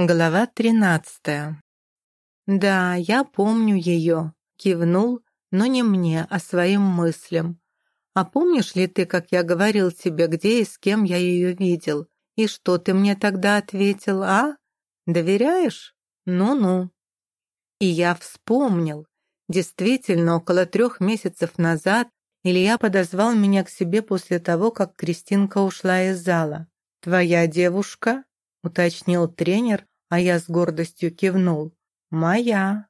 Глава тринадцатая. Да, я помню ее. Кивнул, но не мне, а своим мыслям. А помнишь ли ты, как я говорил тебе, где и с кем я ее видел? И что ты мне тогда ответил, а? Доверяешь? Ну-ну. И я вспомнил. Действительно, около трех месяцев назад Илья подозвал меня к себе после того, как Кристинка ушла из зала. «Твоя девушка?» — уточнил тренер, а я с гордостью кивнул. «Моя».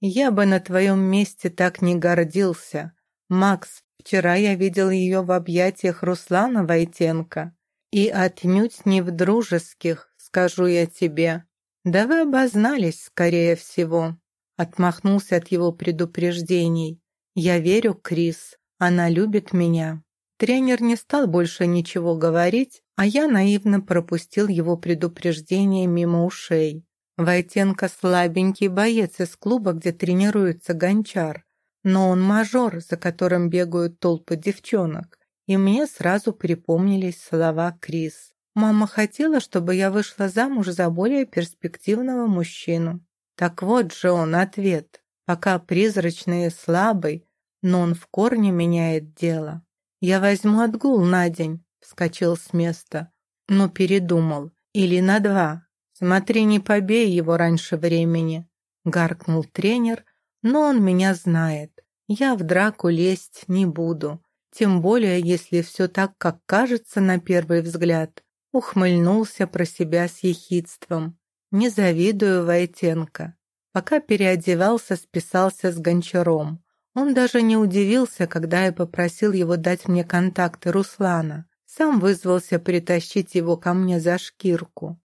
«Я бы на твоем месте так не гордился. Макс, вчера я видел ее в объятиях Руслана Войтенко. И отнюдь не в дружеских, скажу я тебе. Да вы обознались, скорее всего». Отмахнулся от его предупреждений. «Я верю, Крис. Она любит меня». Тренер не стал больше ничего говорить, а я наивно пропустил его предупреждение мимо ушей. Войтенко слабенький боец из клуба, где тренируется гончар, но он мажор, за которым бегают толпы девчонок. И мне сразу припомнились слова Крис. Мама хотела, чтобы я вышла замуж за более перспективного мужчину. Так вот же он ответ. Пока призрачный и слабый, но он в корне меняет дело. «Я возьму отгул на день», — вскочил с места, но передумал. «Или на два. Смотри, не побей его раньше времени», — гаркнул тренер, «но он меня знает. Я в драку лезть не буду, тем более, если все так, как кажется на первый взгляд». Ухмыльнулся про себя с ехидством. «Не завидую Войтенко». Пока переодевался, списался с гончаром. Он даже не удивился, когда я попросил его дать мне контакты Руслана. Сам вызвался притащить его ко мне за шкирку.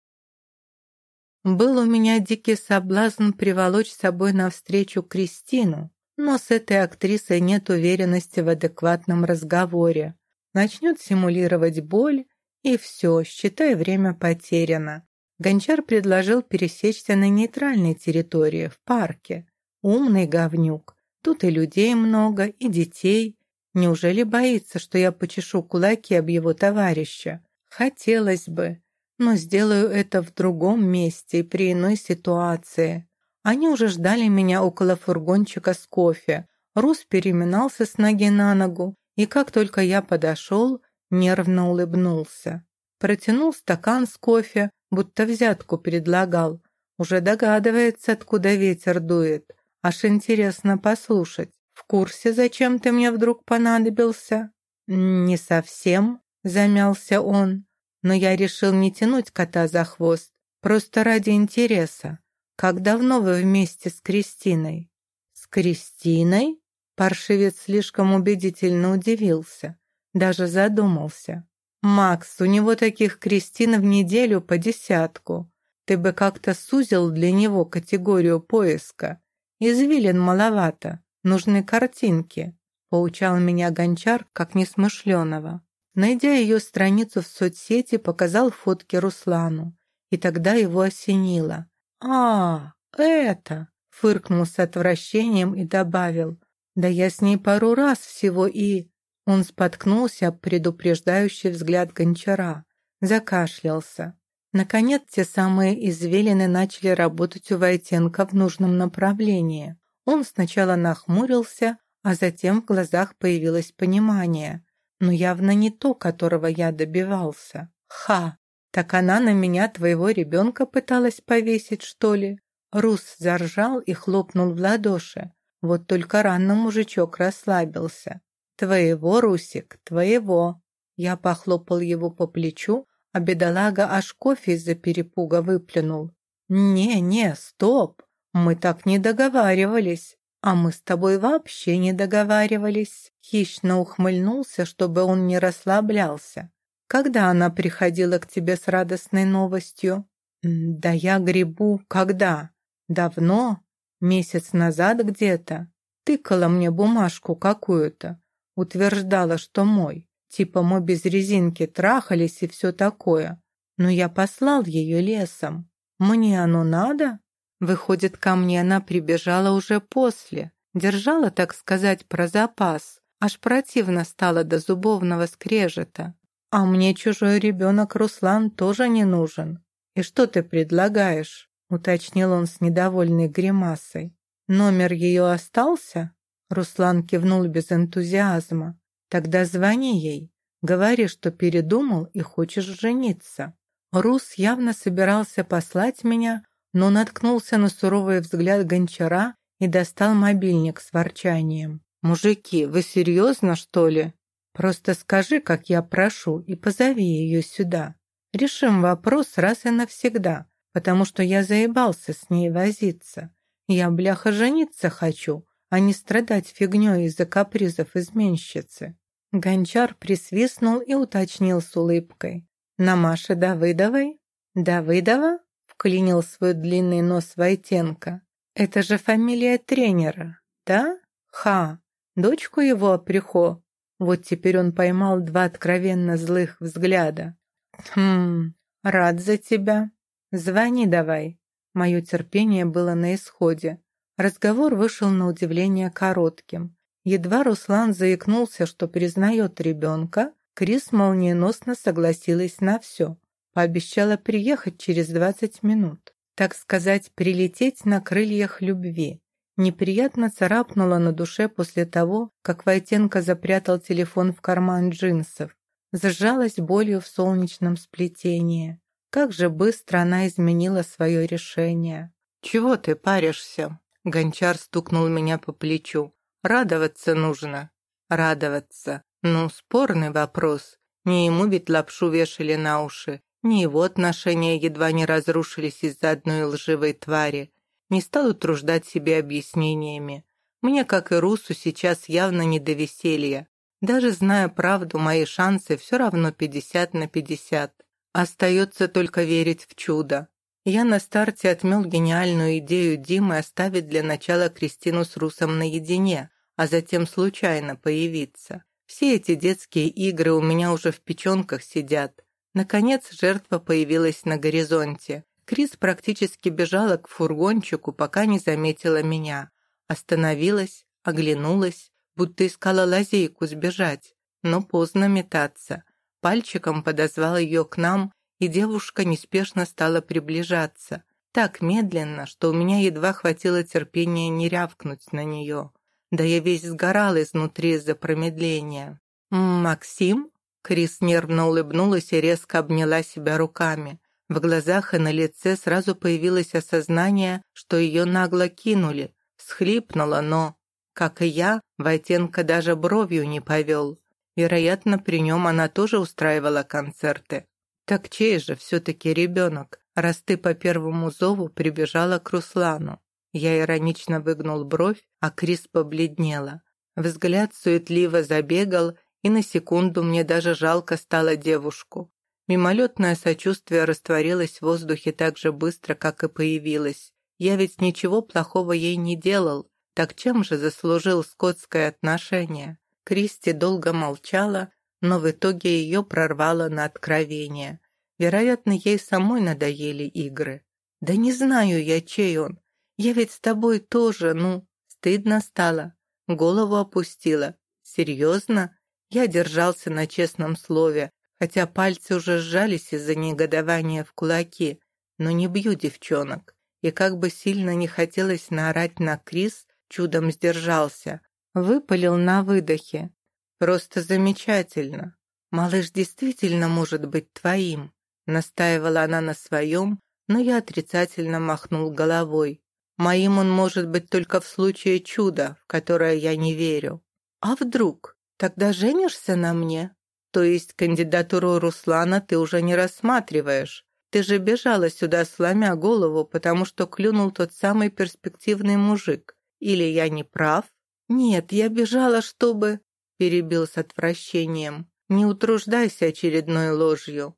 Был у меня дикий соблазн приволочь с собой навстречу Кристину, но с этой актрисой нет уверенности в адекватном разговоре. Начнет симулировать боль, и все, считай, время потеряно. Гончар предложил пересечься на нейтральной территории, в парке. Умный говнюк. Тут и людей много, и детей. Неужели боится, что я почешу кулаки об его товарища? Хотелось бы, но сделаю это в другом месте и при иной ситуации. Они уже ждали меня около фургончика с кофе. Рус переминался с ноги на ногу, и как только я подошел, нервно улыбнулся. Протянул стакан с кофе, будто взятку предлагал. Уже догадывается, откуда ветер дует. Аж интересно послушать. В курсе, зачем ты мне вдруг понадобился? Не совсем, замялся он. Но я решил не тянуть кота за хвост. Просто ради интереса. Как давно вы вместе с Кристиной? С Кристиной? Паршивец слишком убедительно удивился. Даже задумался. «Макс, у него таких Кристин в неделю по десятку. Ты бы как-то сузил для него категорию поиска. Извилин маловато, нужны картинки», — поучал меня гончар, как несмышленого. Найдя ее страницу в соцсети, показал фотки Руслану, и тогда его осенило. «А, это!» — фыркнул с отвращением и добавил. «Да я с ней пару раз всего и...» Он споткнулся об предупреждающий взгляд гончара, закашлялся. Наконец, те самые извилины начали работать у Войтенко в нужном направлении. Он сначала нахмурился, а затем в глазах появилось понимание. Но явно не то, которого я добивался. «Ха! Так она на меня твоего ребенка пыталась повесить, что ли?» Рус заржал и хлопнул в ладоши. Вот только рано мужичок расслабился. «Твоего, Русик, твоего!» Я похлопал его по плечу, а бедолага аж кофе из-за перепуга выплюнул. «Не-не, стоп, мы так не договаривались, а мы с тобой вообще не договаривались». Хищно ухмыльнулся, чтобы он не расслаблялся. «Когда она приходила к тебе с радостной новостью?» «Да я грибу. Когда? Давно? Месяц назад где-то. Тыкала мне бумажку какую-то. Утверждала, что мой. Типа мы без резинки трахались и все такое. Но я послал ее лесом. Мне оно надо? Выходит, ко мне она прибежала уже после. Держала, так сказать, про запас. Аж противно стало до зубовного скрежета. А мне чужой ребенок Руслан тоже не нужен. «И что ты предлагаешь?» — уточнил он с недовольной гримасой. «Номер ее остался?» Руслан кивнул без энтузиазма. «Тогда звони ей. Говори, что передумал и хочешь жениться». Рус явно собирался послать меня, но наткнулся на суровый взгляд гончара и достал мобильник с ворчанием. «Мужики, вы серьезно, что ли? Просто скажи, как я прошу, и позови ее сюда. Решим вопрос раз и навсегда, потому что я заебался с ней возиться. Я, бляха, жениться хочу, а не страдать фигней из-за капризов изменщицы». Гончар присвистнул и уточнил с улыбкой. «На Маше Давыдовой?» «Давыдова?» — вклинил свой длинный нос Войтенко. «Это же фамилия тренера, да? Ха! Дочку его оприхо!» Вот теперь он поймал два откровенно злых взгляда. «Хм, рад за тебя. Звони давай». Мое терпение было на исходе. Разговор вышел на удивление коротким. Едва Руслан заикнулся, что признает ребенка, Крис молниеносно согласилась на все. Пообещала приехать через 20 минут. Так сказать, прилететь на крыльях любви. Неприятно царапнуло на душе после того, как Войтенко запрятал телефон в карман джинсов. Сжалась болью в солнечном сплетении. Как же быстро она изменила свое решение. «Чего ты паришься?» Гончар стукнул меня по плечу. «Радоваться нужно». «Радоваться. Ну, спорный вопрос. Не ему ведь лапшу вешали на уши, не его отношения едва не разрушились из-за одной лживой твари. Не стал утруждать себе объяснениями. Мне, как и Русу, сейчас явно не до веселья. Даже зная правду, мои шансы все равно 50 на 50. Остается только верить в чудо. Я на старте отмел гениальную идею Димы оставить для начала Кристину с Русом наедине, а затем случайно появиться. Все эти детские игры у меня уже в печенках сидят. Наконец жертва появилась на горизонте. Крис практически бежала к фургончику, пока не заметила меня. Остановилась, оглянулась, будто искала лазейку сбежать. Но поздно метаться. Пальчиком подозвал ее к нам, и девушка неспешно стала приближаться. Так медленно, что у меня едва хватило терпения не рявкнуть на нее. Да я весь сгорал изнутри из-за промедления. «Максим?» Крис нервно улыбнулась и резко обняла себя руками. В глазах и на лице сразу появилось осознание, что ее нагло кинули. Схлипнула, но, как и я, Войтенко даже бровью не повел. Вероятно, при нем она тоже устраивала концерты. Так чей же все-таки ребенок, раз ты по первому зову прибежала к Руслану? Я иронично выгнул бровь, а Крис побледнела. Взгляд суетливо забегал, и на секунду мне даже жалко стало девушку. Мимолетное сочувствие растворилось в воздухе так же быстро, как и появилось. Я ведь ничего плохого ей не делал, так чем же заслужил скотское отношение? Кристи долго молчала, но в итоге ее прорвало на откровение. Вероятно, ей самой надоели игры. Да не знаю я, чей он. Я ведь с тобой тоже, ну, стыдно стало. Голову опустила. Серьезно? Я держался на честном слове, хотя пальцы уже сжались из-за негодования в кулаки. Но не бью девчонок. И как бы сильно не хотелось наорать на Крис, чудом сдержался. Выпалил на выдохе. Просто замечательно. Малыш действительно может быть твоим. Настаивала она на своем, но я отрицательно махнул головой. Моим он может быть только в случае чуда, в которое я не верю. А вдруг? Тогда женишься на мне? То есть кандидатуру Руслана ты уже не рассматриваешь? Ты же бежала сюда, сломя голову, потому что клюнул тот самый перспективный мужик. Или я не прав? Нет, я бежала, чтобы... Перебил с отвращением. Не утруждайся очередной ложью.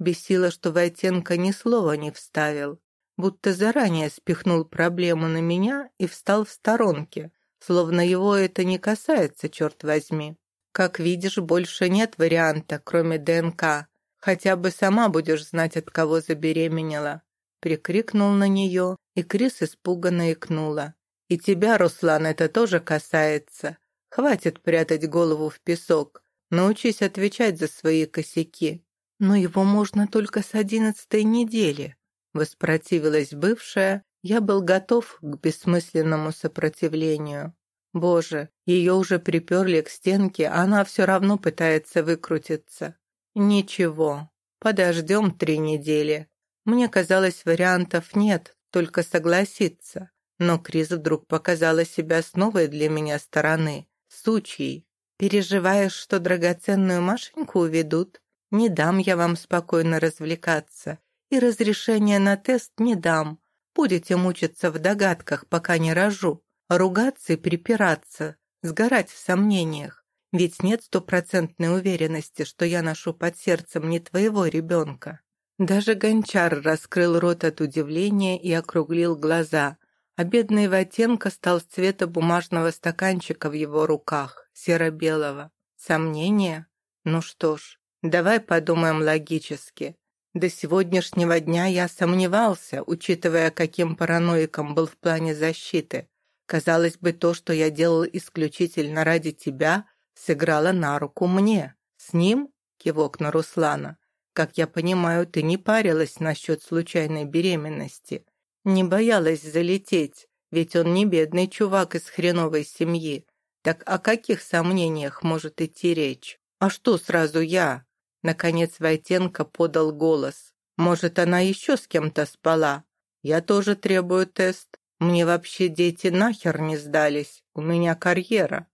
Бесило, что Войтенко ни слова не вставил будто заранее спихнул проблему на меня и встал в сторонке, словно его это не касается, черт возьми. Как видишь, больше нет варианта, кроме ДНК. Хотя бы сама будешь знать, от кого забеременела. Прикрикнул на нее, и Крис испуганно икнула. И тебя, Руслан, это тоже касается. Хватит прятать голову в песок. Научись отвечать за свои косяки. «Но его можно только с одиннадцатой недели», — воспротивилась бывшая. Я был готов к бессмысленному сопротивлению. Боже, ее уже приперли к стенке, а она все равно пытается выкрутиться. Ничего, подождем три недели. Мне казалось, вариантов нет, только согласиться. Но Крис вдруг показала себя с новой для меня стороны, сучьей. Переживаешь, что драгоценную Машеньку уведут? Не дам я вам спокойно развлекаться. И разрешения на тест не дам. Будете мучиться в догадках, пока не рожу. Ругаться и припираться, сгорать в сомнениях. Ведь нет стопроцентной уверенности, что я ношу под сердцем не твоего ребенка. Даже гончар раскрыл рот от удивления и округлил глаза, а бедный Ватенко стал цвета бумажного стаканчика в его руках, серо-белого. Сомнения? Ну что ж, давай подумаем логически. До сегодняшнего дня я сомневался, учитывая, каким параноиком был в плане защиты. Казалось бы, то, что я делал исключительно ради тебя, сыграло на руку мне. С ним, кивок на Руслана, как я понимаю, ты не парилась насчет случайной беременности. Не боялась залететь, ведь он не бедный чувак из хреновой семьи. Так о каких сомнениях может идти речь? А что сразу я? Наконец Войтенко подал голос. Может, она еще с кем-то спала? Я тоже требую тест. Мне вообще дети нахер не сдались. У меня карьера.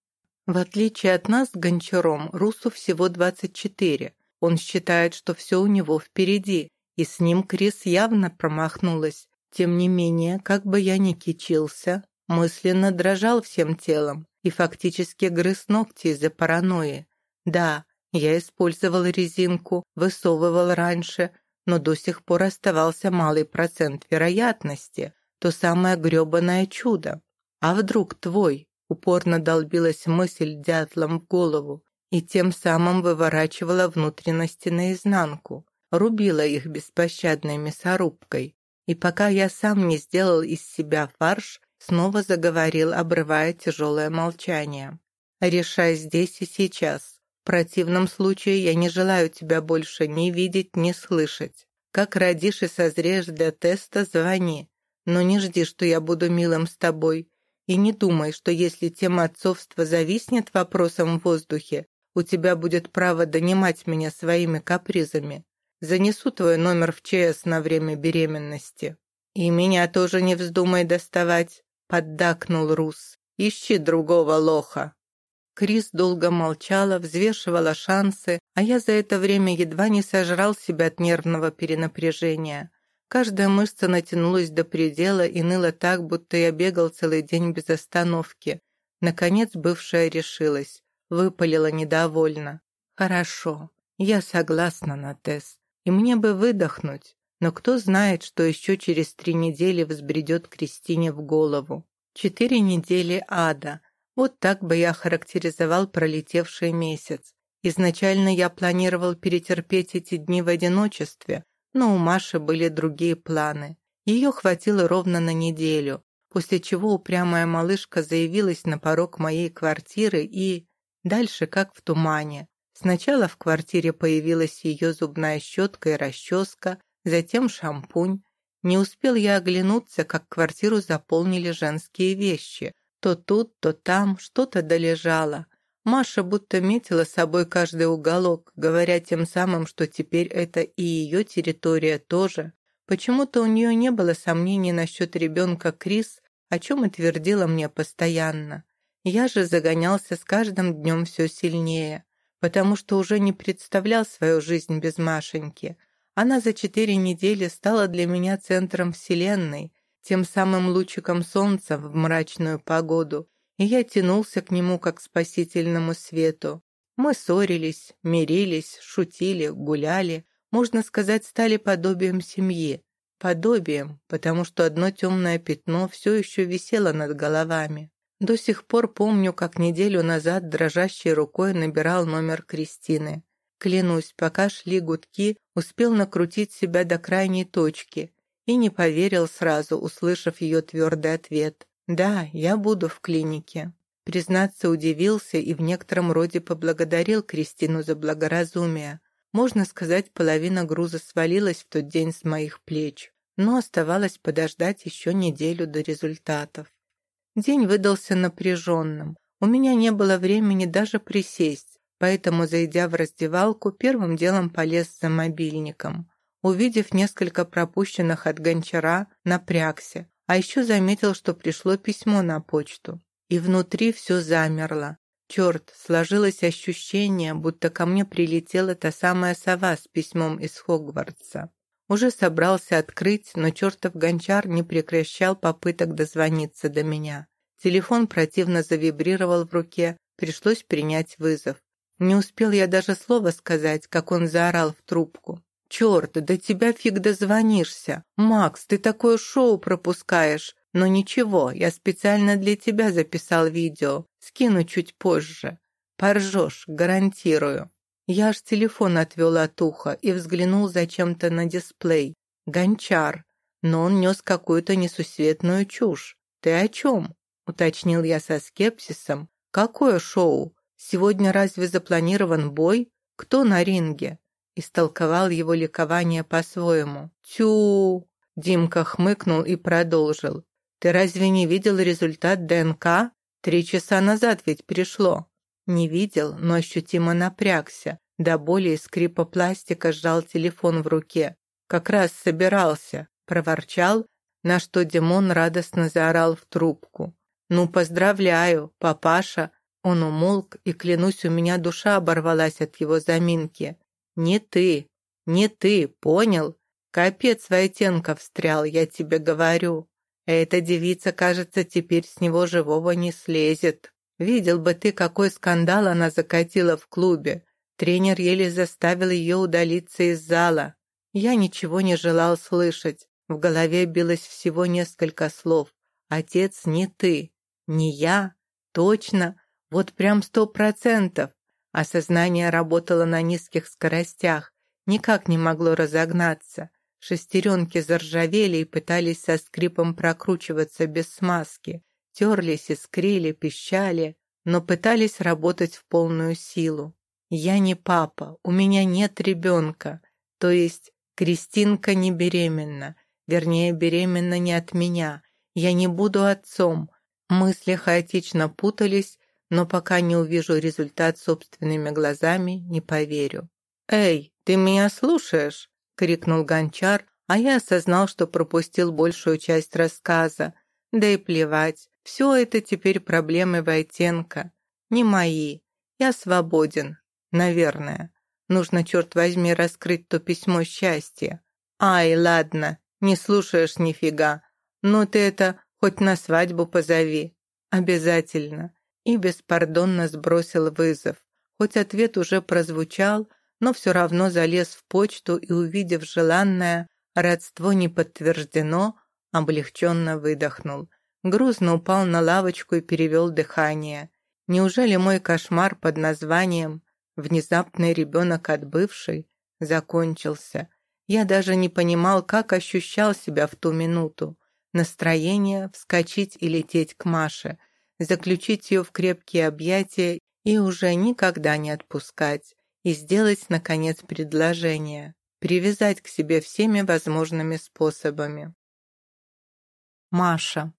В отличие от нас с Гончаром, Русу всего 24. Он считает, что все у него впереди, и с ним Крис явно промахнулась. Тем не менее, как бы я ни кичился, мысленно дрожал всем телом и фактически грыз ногти из-за паранойи. Да, я использовал резинку, высовывал раньше, но до сих пор оставался малый процент вероятности, то самое грёбаное чудо. А вдруг твой? Упорно долбилась мысль дятлом в голову и тем самым выворачивала внутренности наизнанку, рубила их беспощадной мясорубкой. И пока я сам не сделал из себя фарш, снова заговорил, обрывая тяжелое молчание. «Решай здесь и сейчас. В противном случае я не желаю тебя больше ни видеть, ни слышать. Как родишь и созреешь для теста, звони. Но не жди, что я буду милым с тобой. И не думай, что если тема отцовства зависнет вопросом в воздухе, у тебя будет право донимать меня своими капризами. Занесу твой номер в ЧС на время беременности. И меня тоже не вздумай доставать, поддакнул Рус. Ищи другого лоха. Крис долго молчала, взвешивала шансы, а я за это время едва не сожрал себя от нервного перенапряжения. Каждая мышца натянулась до предела и ныла так, будто я бегал целый день без остановки. Наконец бывшая решилась выпалила недовольно. «Хорошо, я согласна на тест, и мне бы выдохнуть, но кто знает, что еще через три недели взбредет Кристине в голову. Четыре недели ада. Вот так бы я характеризовал пролетевший месяц. Изначально я планировал перетерпеть эти дни в одиночестве, но у Маши были другие планы. Ее хватило ровно на неделю, после чего упрямая малышка заявилась на порог моей квартиры и... Дальше как в тумане. Сначала в квартире появилась ее зубная щетка и расческа, затем шампунь. Не успел я оглянуться, как квартиру заполнили женские вещи. То тут, то там что-то долежало. Маша будто метила собой каждый уголок, говоря тем самым, что теперь это и ее территория тоже. Почему-то у нее не было сомнений насчет ребенка Крис, о чем и твердила мне постоянно. Я же загонялся с каждым днем все сильнее, потому что уже не представлял свою жизнь без Машеньки. Она за четыре недели стала для меня центром вселенной, тем самым лучиком солнца в мрачную погоду, и я тянулся к нему как к спасительному свету. Мы ссорились, мирились, шутили, гуляли, можно сказать, стали подобием семьи. Подобием, потому что одно темное пятно все еще висело над головами. До сих пор помню, как неделю назад дрожащей рукой набирал номер Кристины. Клянусь, пока шли гудки, успел накрутить себя до крайней точки и не поверил сразу, услышав ее твердый ответ. «Да, я буду в клинике». Признаться, удивился и в некотором роде поблагодарил Кристину за благоразумие. Можно сказать, половина груза свалилась в тот день с моих плеч, но оставалось подождать еще неделю до результатов. День выдался напряженным. У меня не было времени даже присесть, поэтому, зайдя в раздевалку, первым делом полез за мобильником. Увидев несколько пропущенных от гончара, напрягся, а еще заметил, что пришло письмо на почту. И внутри все замерло. Черт, сложилось ощущение, будто ко мне прилетела та самая сова с письмом из Хогвартса. Уже собрался открыть, но чертов гончар не прекращал попыток дозвониться до меня. Телефон противно завибрировал в руке, пришлось принять вызов. Не успел я даже слова сказать, как он заорал в трубку. «Черт, до тебя фиг дозвонишься! Макс, ты такое шоу пропускаешь! Но ничего, я специально для тебя записал видео. Скину чуть позже. Поржешь, гарантирую». Я аж телефон отвел от уха и взглянул зачем-то на дисплей. Гончар. Но он нес какую-то несусветную чушь. «Ты о чем?» — уточнил я со скепсисом. «Какое шоу? Сегодня разве запланирован бой? Кто на ринге?» Истолковал его ликование по-своему. «Тю!» Димка хмыкнул и продолжил. «Ты разве не видел результат ДНК? Три часа назад ведь пришло». Не видел, но ощутимо напрягся. До боли и скрипа пластика сжал телефон в руке. «Как раз собирался», — проворчал, на что Димон радостно заорал в трубку. «Ну, поздравляю, папаша!» Он умолк, и, клянусь, у меня душа оборвалась от его заминки. «Не ты, не ты, понял? Капец Войтенко встрял, я тебе говорю. Эта девица, кажется, теперь с него живого не слезет. Видел бы ты, какой скандал она закатила в клубе. Тренер еле заставил ее удалиться из зала. Я ничего не желал слышать. В голове билось всего несколько слов. «Отец не ты, не я, точно, вот прям сто процентов». Осознание работало на низких скоростях, никак не могло разогнаться. Шестеренки заржавели и пытались со скрипом прокручиваться без смазки. Терлись, искрили, пищали, но пытались работать в полную силу. «Я не папа, у меня нет ребенка. То есть Кристинка не беременна, вернее, беременна не от меня. Я не буду отцом». Мысли хаотично путались, но пока не увижу результат собственными глазами, не поверю. «Эй, ты меня слушаешь?» — крикнул гончар, а я осознал, что пропустил большую часть рассказа. Да и плевать, все это теперь проблемы Войтенко. Не мои. Я свободен. Наверное. Нужно, черт возьми, раскрыть то письмо счастья. Ай, ладно, не слушаешь нифига. Ну ты это хоть на свадьбу позови. Обязательно. И беспардонно сбросил вызов. Хоть ответ уже прозвучал, но все равно залез в почту и, увидев желанное, родство не подтверждено, облегченно выдохнул. Грузно упал на лавочку и перевел дыхание. Неужели мой кошмар под названием «Внезапный ребенок от бывшей» закончился? Я даже не понимал, как ощущал себя в ту минуту. Настроение вскочить и лететь к Маше, заключить ее в крепкие объятия и уже никогда не отпускать и сделать, наконец, предложение, привязать к себе всеми возможными способами. Маша.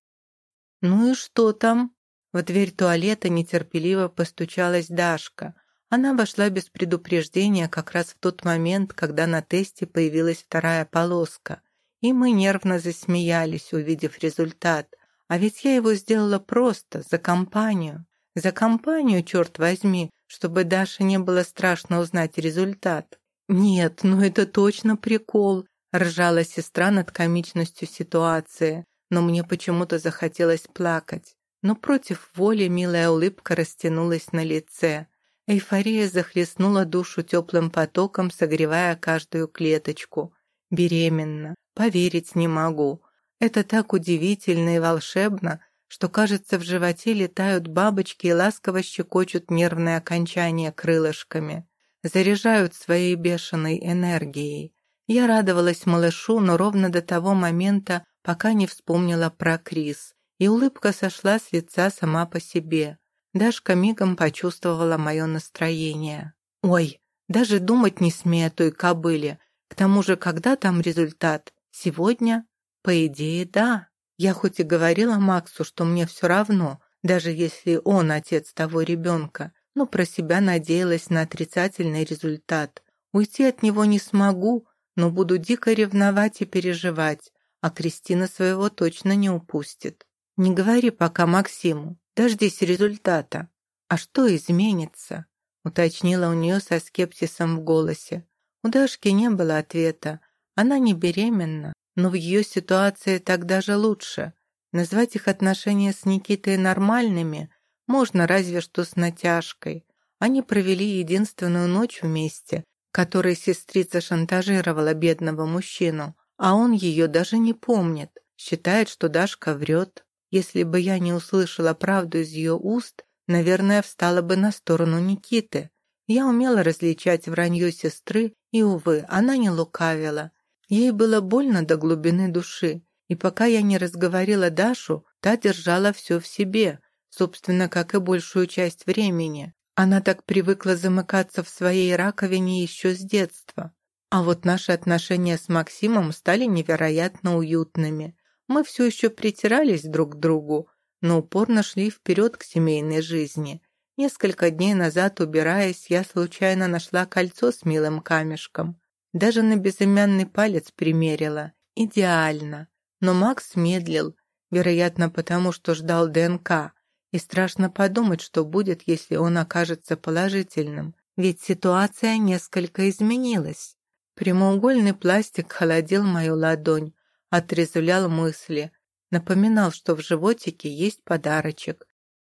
«Ну и что там?» В дверь туалета нетерпеливо постучалась Дашка. Она вошла без предупреждения как раз в тот момент, когда на тесте появилась вторая полоска. И мы нервно засмеялись, увидев результат. А ведь я его сделала просто, за компанию. За компанию, черт возьми, чтобы Даше не было страшно узнать результат. «Нет, ну это точно прикол», – ржала сестра над комичностью ситуации, но мне почему-то захотелось плакать. Но против воли милая улыбка растянулась на лице. Эйфория захлестнула душу теплым потоком, согревая каждую клеточку. Беременна. Поверить не могу. Это так удивительно и волшебно, что, кажется, в животе летают бабочки и ласково щекочут нервные окончания крылышками, заряжают своей бешеной энергией. Я радовалась малышу, но ровно до того момента, пока не вспомнила про Крис, и улыбка сошла с лица сама по себе. Дашка мигом почувствовала мое настроение. «Ой!» Даже думать не смею о той кобыле. К тому же, когда там результат? Сегодня? По идее, да. Я хоть и говорила Максу, что мне все равно, даже если он отец того ребенка, но про себя надеялась на отрицательный результат. Уйти от него не смогу, но буду дико ревновать и переживать, а Кристина своего точно не упустит. Не говори пока Максиму, дождись результата. А что изменится? Уточнила у нее со скепсисом в голосе. У Дашки не было ответа. Она не беременна, но в ее ситуации так даже лучше. Назвать их отношения с Никитой нормальными можно разве что с натяжкой. Они провели единственную ночь вместе, которой сестрица шантажировала бедного мужчину, а он ее даже не помнит, считает, что Дашка врет. Если бы я не услышала правду из ее уст, наверное, встала бы на сторону Никиты. Я умела различать вранье сестры, и, увы, она не лукавила. Ей было больно до глубины души, и пока я не разговорила Дашу, та держала все в себе, собственно, как и большую часть времени. Она так привыкла замыкаться в своей раковине еще с детства. А вот наши отношения с Максимом стали невероятно уютными. Мы все еще притирались друг к другу, но упорно шли вперед к семейной жизни. Несколько дней назад, убираясь, я случайно нашла кольцо с милым камешком. Даже на безымянный палец примерила. Идеально. Но Макс медлил, вероятно, потому что ждал ДНК. И страшно подумать, что будет, если он окажется положительным. Ведь ситуация несколько изменилась. Прямоугольный пластик холодил мою ладонь, отрезвлял мысли, напоминал, что в животике есть подарочек.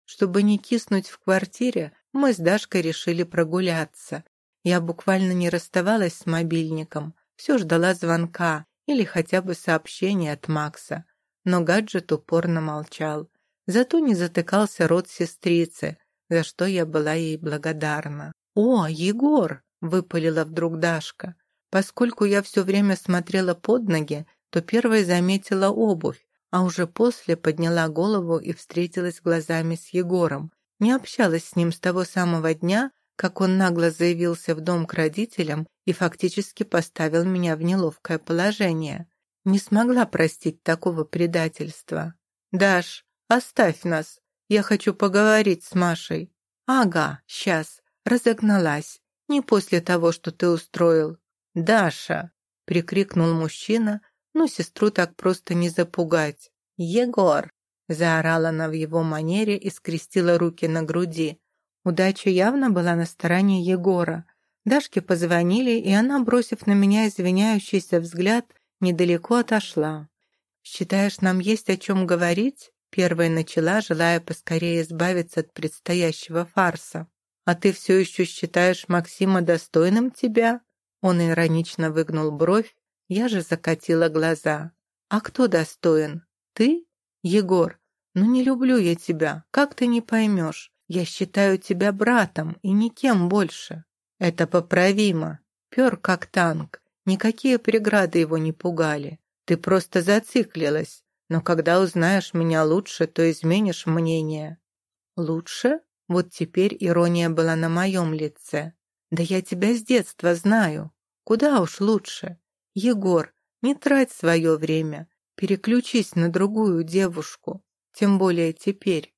Чтобы не киснуть в квартире, мы с Дашкой решили прогуляться. Я буквально не расставалась с мобильником, все ждала звонка или хотя бы сообщения от Макса. Но гаджет упорно молчал. Зато не затыкался рот сестрицы, за что я была ей благодарна. «О, Егор!» — выпалила вдруг Дашка. Поскольку я все время смотрела под ноги, то первой заметила обувь, а уже после подняла голову и встретилась глазами с Егором. Не общалась с ним с того самого дня, как он нагло заявился в дом к родителям и фактически поставил меня в неловкое положение. Не смогла простить такого предательства. «Даш, оставь нас. Я хочу поговорить с Машей». «Ага, сейчас. Разогналась. Не после того, что ты устроил». «Даша!» — прикрикнул мужчина, но сестру так просто не запугать. «Егор!» — заорала она в его манере и скрестила руки на груди. Удача явно была на стороне Егора. Дашке позвонили, и она, бросив на меня извиняющийся взгляд, недалеко отошла. «Считаешь, нам есть о чем говорить?» Первая начала, желая поскорее избавиться от предстоящего фарса. «А ты все еще считаешь Максима достойным тебя?» Он иронично выгнул бровь, я же закатила глаза. «А кто достоин? Ты? Егор, ну не люблю я тебя, как ты не поймешь? Я считаю тебя братом и никем больше. Это поправимо. Пер как танк. Никакие преграды его не пугали. Ты просто зациклилась. Но когда узнаешь меня лучше, то изменишь мнение. Лучше? Вот теперь ирония была на моем лице. Да я тебя с детства знаю. Куда уж лучше. Егор, не трать свое время. Переключись на другую девушку. Тем более теперь.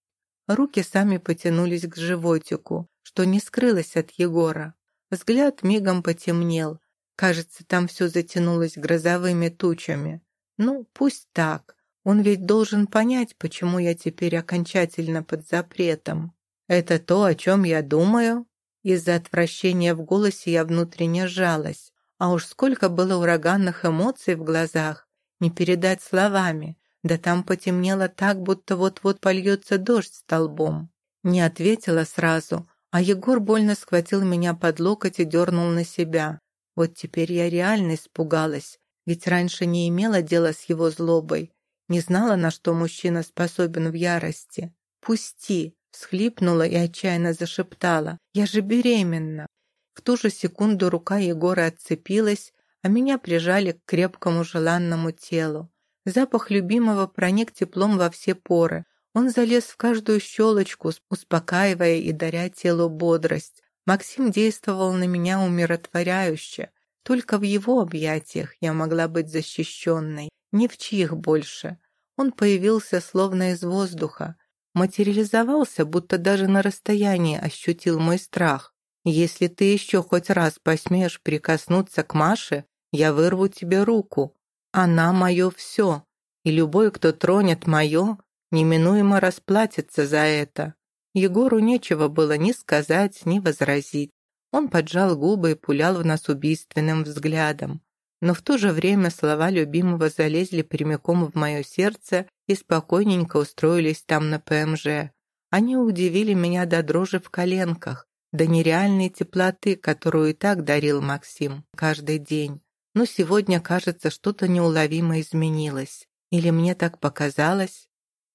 Руки сами потянулись к животику, что не скрылось от Егора. Взгляд мигом потемнел. Кажется, там все затянулось грозовыми тучами. Ну, пусть так. Он ведь должен понять, почему я теперь окончательно под запретом. Это то, о чем я думаю? Из-за отвращения в голосе я внутренне сжалась. А уж сколько было ураганных эмоций в глазах, не передать словами. Да там потемнело так, будто вот-вот польется дождь столбом. Не ответила сразу, а Егор больно схватил меня под локоть и дернул на себя. Вот теперь я реально испугалась, ведь раньше не имела дела с его злобой, не знала, на что мужчина способен в ярости. «Пусти!» – всхлипнула и отчаянно зашептала. «Я же беременна!» В ту же секунду рука Егора отцепилась, а меня прижали к крепкому желанному телу. Запах любимого проник теплом во все поры. Он залез в каждую щелочку, успокаивая и даря телу бодрость. Максим действовал на меня умиротворяюще. Только в его объятиях я могла быть защищенной, ни в чьих больше. Он появился словно из воздуха, материализовался, будто даже на расстоянии ощутил мой страх. «Если ты еще хоть раз посмеешь прикоснуться к Маше, я вырву тебе руку. Она мое все, и любой, кто тронет мое, неминуемо расплатится за это». Егору нечего было ни сказать, ни возразить. Он поджал губы и пулял в нас убийственным взглядом. Но в то же время слова любимого залезли прямиком в мое сердце и спокойненько устроились там на ПМЖ. Они удивили меня до дрожи в коленках, до нереальной теплоты, которую и так дарил Максим каждый день. Но сегодня, кажется, что-то неуловимо изменилось. Или мне так показалось?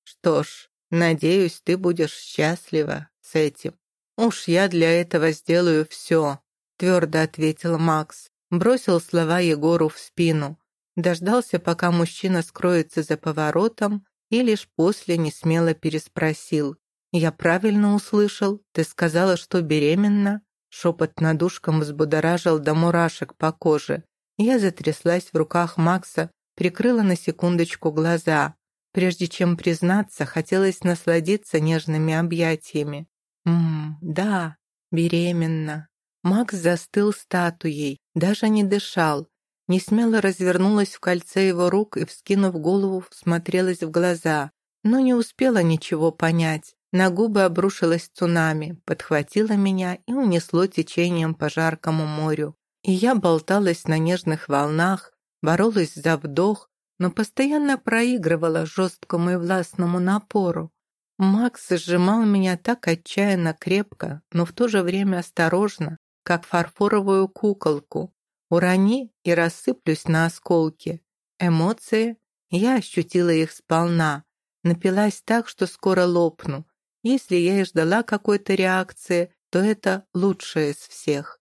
Что ж, надеюсь, ты будешь счастлива с этим. «Уж я для этого сделаю все», — твердо ответил Макс. Бросил слова Егору в спину. Дождался, пока мужчина скроется за поворотом, и лишь после несмело переспросил. «Я правильно услышал? Ты сказала, что беременна?» Шепот над ушком взбудоражил до мурашек по коже. Я затряслась в руках Макса, прикрыла на секундочку глаза. Прежде чем признаться, хотелось насладиться нежными объятиями. Ммм, да, беременна. Макс застыл статуей, даже не дышал. Не смело развернулась в кольце его рук и, вскинув голову, смотрелась в глаза. Но не успела ничего понять. На губы обрушилась цунами, подхватило меня и унесло течением по жаркому морю. И я болталась на нежных волнах, боролась за вдох, но постоянно проигрывала жесткому и властному напору. Макс сжимал меня так отчаянно крепко, но в то же время осторожно, как фарфоровую куколку. Урони и рассыплюсь на осколки. Эмоции? Я ощутила их сполна. Напилась так, что скоро лопну. Если я и ждала какой-то реакции, то это лучшее из всех.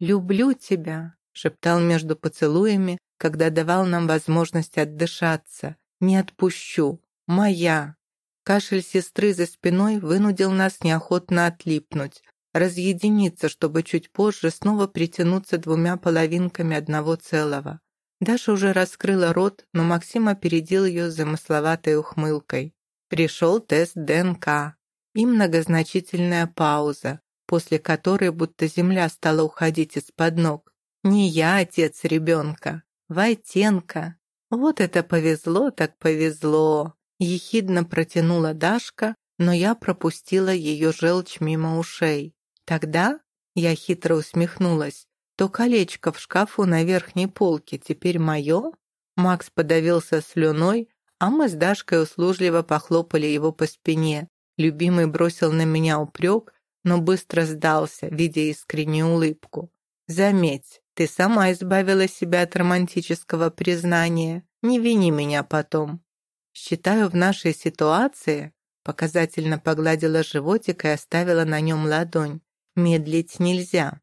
«Люблю тебя», — шептал между поцелуями, когда давал нам возможность отдышаться. «Не отпущу. Моя». Кашель сестры за спиной вынудил нас неохотно отлипнуть, разъединиться, чтобы чуть позже снова притянуться двумя половинками одного целого. Даша уже раскрыла рот, но Максим опередил ее замысловатой ухмылкой. Пришел тест ДНК и многозначительная пауза, после которой будто земля стала уходить из-под ног. Не я отец ребенка, Войтенко. Вот это повезло так повезло. Ехидно протянула Дашка, но я пропустила ее желчь мимо ушей. Тогда я хитро усмехнулась. То колечко в шкафу на верхней полке теперь мое? Макс подавился слюной, а мы с Дашкой услужливо похлопали его по спине. Любимый бросил на меня упрек, но быстро сдался, видя искреннюю улыбку. «Заметь, ты сама избавила себя от романтического признания. Не вини меня потом. Считаю, в нашей ситуации показательно погладила животик и оставила на нем ладонь. Медлить нельзя.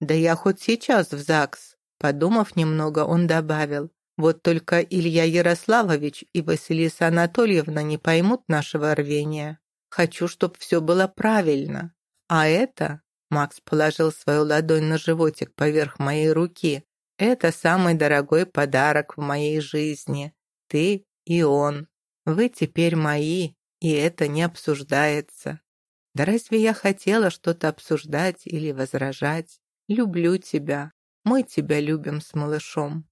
Да я хоть сейчас в ЗАГС. Подумав немного, он добавил. Вот только Илья Ярославович и Василиса Анатольевна не поймут нашего рвения. Хочу, чтобы все было правильно. А это, Макс положил свою ладонь на животик поверх моей руки, это самый дорогой подарок в моей жизни. Ты и он. Вы теперь мои, и это не обсуждается. Да разве я хотела что-то обсуждать или возражать? Люблю тебя. Мы тебя любим с малышом.